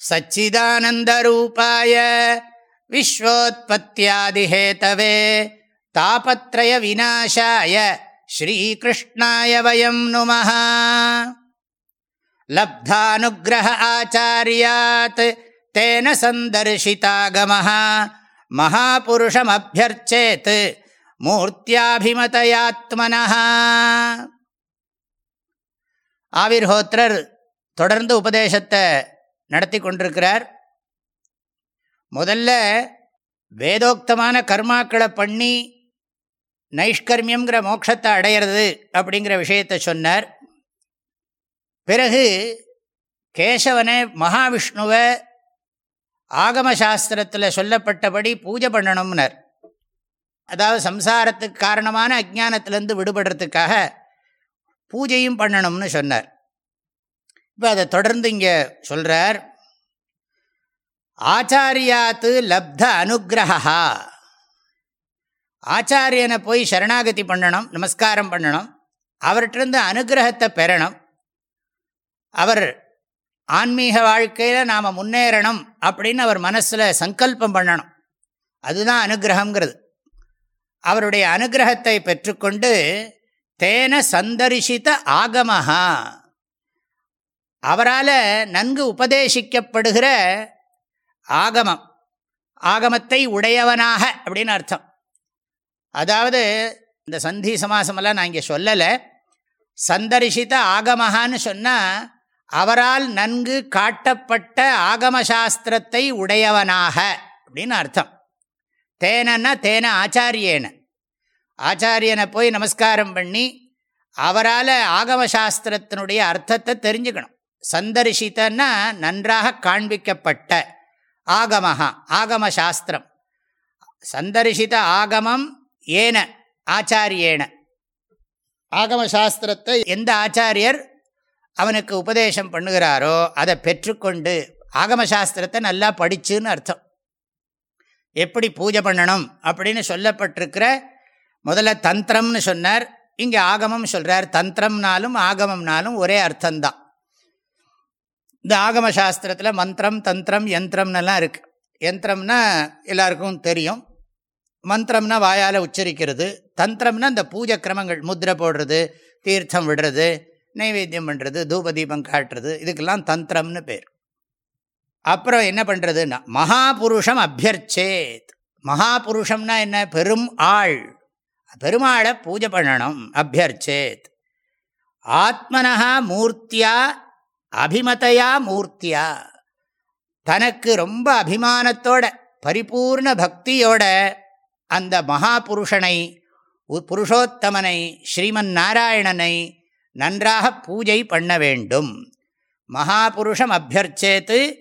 सच्चिदानन्दरूपाय विश्वोत्पत्त्यादिहेतवे तापत्रयविनाशाय श्रीकृष्णाय वयं नुमः लब्धानुग्रह आचार्यात् तेन सन्दर्शितागमः महापुरुषमभ्यर्चेत् மூர்த்தியாபிமதயாத்மனः ஆவிர்ஹோத்ரர் தொடர்ந்து உபதேசத்தை நடத்தி கொண்டிருக்கிறார். முதல்ல வேதோக்தமான கர்மாக்களை பண்ணி நைஷ்கர்மியங்கிற மோட்சத்தை அடையிறது அப்படிங்கிற விஷயத்தை சொன்னார். பிறகு கேசவனை மகாவிஷ்ணுவை ஆகமசாஸ்திரத்தில் சொல்லப்பட்டபடி பூஜை பண்ணணும்னர். அதாவது சம்சாரத்துக்கு காரணமான அஜானத்திலேருந்து விடுபடுறதுக்காக பூஜையும் பண்ணணும்னு சொன்னார். இப்போ அதை தொடர்ந்து இங்கே சொல்கிறார் ஆச்சாரியாத்து லப்த அனுகிரகா ஆச்சாரியனை போய் சரணாகதி பண்ணணும் நமஸ்காரம் பண்ணணும் அவர்கிட்டருந்து அனுகிரகத்தை பெறணும் அவர் ஆன்மீக வாழ்க்கையில் நாம் முன்னேறணும் அப்படின்னு அவர் மனசில் சங்கல்பம் பண்ணணும். அதுதான் அனுகிரகங்கிறது அவருடைய அனுகிரகத்தை பெற்றுக்கொண்டு தேன சந்தரிசித்த ஆகமஹா. அவரால் நன்கு உபதேசிக்கப்படுகிற ஆகமம் ஆகமத்தை உடையவனாக அப்படின்னு அர்த்தம். அதாவது இந்த சந்தி சமாசமெல்லாம் நான் இங்கே சொல்லலை. சந்தரிசித ஆகமஹான்னு சொன்னால் அவரால் நன்கு காட்டப்பட்ட ஆகமசாஸ்திரத்தை உடையவனாக அப்படின்னு அர்த்தம். தேனன்னா தேன ஆச்சாரியேன. ஆச்சாரியனை போய் நமஸ்காரம் பண்ணி அவரால் ஆகமசாஸ்திரத்தினுடைய அர்த்தத்தை தெரிஞ்சுக்கணும். சந்தரிசித்தன்னா நன்றாக காண்பிக்கப்பட்ட ஆகமஹா ஆகம சாஸ்திரம் சந்தரிசித ஆகமம் ஏன ஆச்சாரியேன? ஆகமசாஸ்திரத்தை எந்த ஆச்சாரியர் அவனுக்கு உபதேசம் பண்ணுகிறாரோ அதை பெற்றுக்கொண்டு ஆகமசாஸ்திரத்தை நல்லா படிச்சுன்னு அர்த்தம். எப்படி பூஜை பண்ணணும் அப்படின்னு சொல்லப்பட்டிருக்கிற முதல்ல தந்திரம்னு சொன்னார். இங்கே ஆகமம் சொல்கிறார் தந்திரம்னாலும் ஆகமம்னாலும் ஒரே அர்த்தம்தான். இந்த ஆகம சாஸ்திரத்தில் மந்திரம் தந்திரம் யந்திரம்னெல்லாம் இருக்குது யந்திரம்னா எல்லாருக்கும் தெரியும். மந்திரம்னா வாயால் உச்சரிக்கிறது. தந்திரம்னா இந்த பூஜை கிரமங்கள் முத்திரை போடுறது தீர்த்தம் விடுறது நைவேத்தியம் பண்ணுறது தூப தீபம் காட்டுறது இதுக்கெல்லாம் தந்திரம்னு பேர். அப்புறம் என்ன பண்ணுறதுன்னா மகாபுருஷம் அபியர்ச்சேத். மகாபுருஷம்னா என்ன? பெரும் ஆள். பெருமாளை பூஜை பண்ணணும் அபியர்ச்சேத். ஆத்மனா மூர்த்தியா அபிமதையா மூர்த்தியா? தனக்கு ரொம்ப அபிமானத்தோட பரிபூர்ண பக்தியோட அந்த மகாபுருஷனை புருஷோத்தமனை ஸ்ரீமன் நாராயணனை நன்றாக பூஜை பண்ண வேண்டும். மகாபுருஷம் அபியர்ச்சேத்து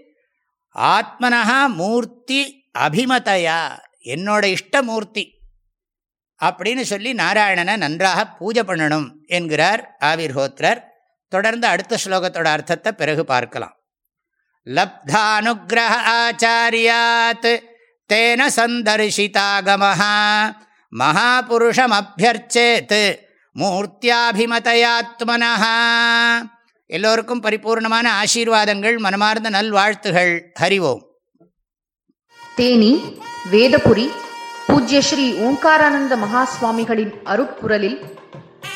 ஆத்மனஹா மூர்த்தி அபிமதையா? என்னோட இஷ்டமூர்த்தி அப்படின்னு சொல்லி நாராயணனை நன்றாக பூஜை பண்ணணும் என்கிறார் ஆவிர்ஹோத்ரர் தொடர்ந்து அடுத்த ஸ்லோகத்தோட அர்த்தத்தை பிறகு பார்க்கலாம். லப்தானுகிரக ஆச்சாரியாத் தேன சந்தர்ஷிதாகமஹா மகாபுருஷம் அபியர்ச்சேத் மூர்த்தியாபிமதையாத்மனஹா. எல்லோருக்கும் பரிபூர்ணமான ஆசீர்வாதங்கள் மனமார்ந்த நல்வாழ்த்துகள். ஹரிவோம் தேனி வேதபுரி பூஜ்ய ஸ்ரீ ஓங்காரானந்த மகாஸ்வாமிகளின் அருப்புரலில்